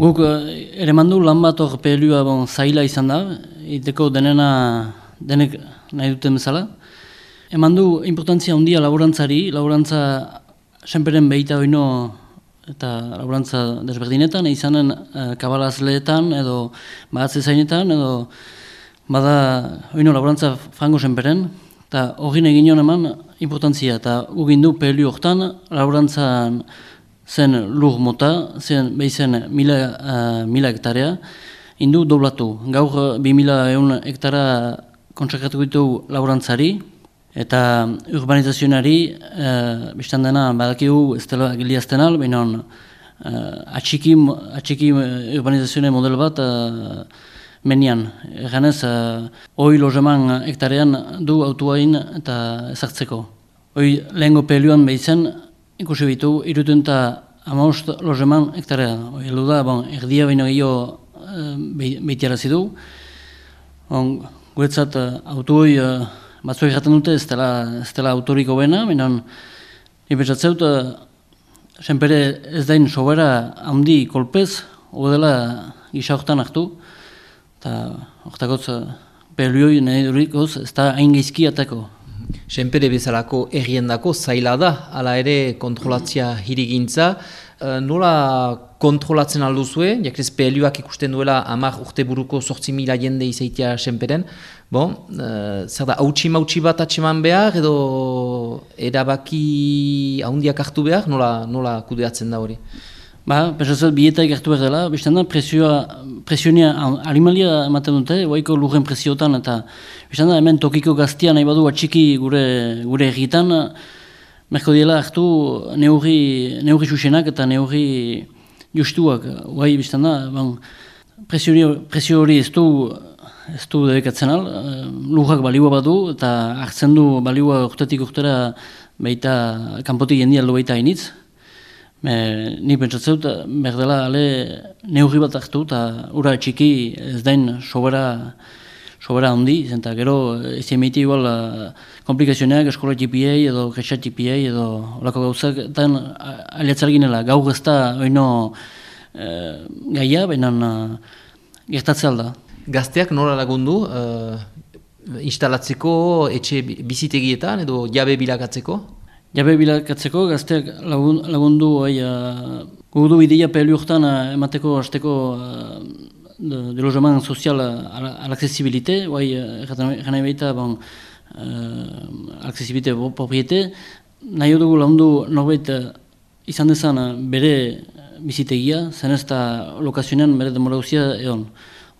Guk eh, ere mandu lan bat hor pelua bon, zaila izan da, iteko denena denek nahi duten bezala. Eman du importantzia handia laborantzari, laborantza senperen behita oino eta laborantza desberdinetan, izanen uh, kabalazleetan edo bahatze zainetan edo bada oino laborantza frango senperen, eta hori egin eman importantzia, eta ugindu pelu hortan laborantzan zen lur mota, zen behizen mila, uh, mila hektarea, indu doblatu. Gaur bi mila eun hektara kontsakratu ditu laborantzari, eta urbanizazionari, uh, biztan dena, badakigu ez dela giliazten al, baina uh, atxiki, atxiki urbanizazioen model bat uh, menian. Eganez, uh, hoi lozeman hektarean du autuain eta ezartzeko. Hoi lehengo peluan behizen, ikusi bitu, irutun eta lozeman hektarea. Elu da, bon, erdia baino gehiago e, behitiara zidu. Bon, guetzat, autu hoi, e, batzu egiten dute, ez dela, ez dela autoriko bena, minon, nipetsatzeut, senpere ez dain sobera handi kolpez, dela gisa horretan hartu, eta horretakotz, peluoi nahi durikoz, ez da hain geizki atako. Senpere bezalako erriendako zaila da, ala ere kontrolatzia hirigintza. Uh, nola kontrolatzen alduzue, jakrez PLUak ikusten duela amak urte buruko sortzi mila jende izaitia senperen. Bon, uh, zer da, hautsi mautsi bat atseman behar edo erabaki ahondiak hartu behar, nola, nola kudeatzen da hori? Ba, pensatzen bietak gertu behar dela, bestan da presioa, animalia ematen dute, oaiko lurren presiotan, eta bestan da hemen tokiko gaztia nahi badu atxiki gure, gure egitan, merko diela hartu neurri, neurri susenak eta neurri justuak, oai bestan da, bon, presio hori ez du, ez du debekatzen al, lurrak baliua badu, eta hartzen du baliua urtetik urtera baita kanpotik jendia aldo baita hainitz, Me, ni pentsatzen dut, berdela ale neurri bat hartu eta ura txiki ez dain sobera, sobera handi, zenta gero ez emiti igual komplikazioneak eskola txipiei edo kesa txipiei edo olako gauzak, eta aliatzar ginela, gaur ez da oino uh, gaia, baina gertatzea alda. Gazteak nola lagundu, uh, instalatzeko etxe bizitegietan edo jabe bilakatzeko? Jabe bilakatzeko, gazteak lagundu bai, uh, gudu pehelu urtan uh, emateko hasteko uh, de, lojaman sozial uh, alaksesibilite, bai, uh, baita, bon, uh, alaksesibilite propriete, nahi dugu lagundu norbait uh, izan dezan uh, bere bizitegia, zen ez da lokazionean bere demorauzia egon.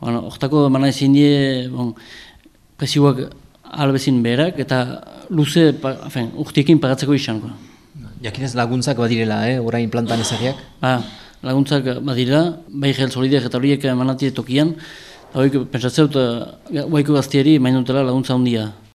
Hortako bon, mana ezin die, bon, presioak albezin berak, eta luze, afen, urtiekin pagatzeko izan. Jakinez laguntzak badirela, eh, orain plantan ezagiak? Ba, laguntzak badirela, bai gel solideak eta horiek manatie tokian, eta horiek pensatzeut, uh, gaztieri, main dutela laguntza handia.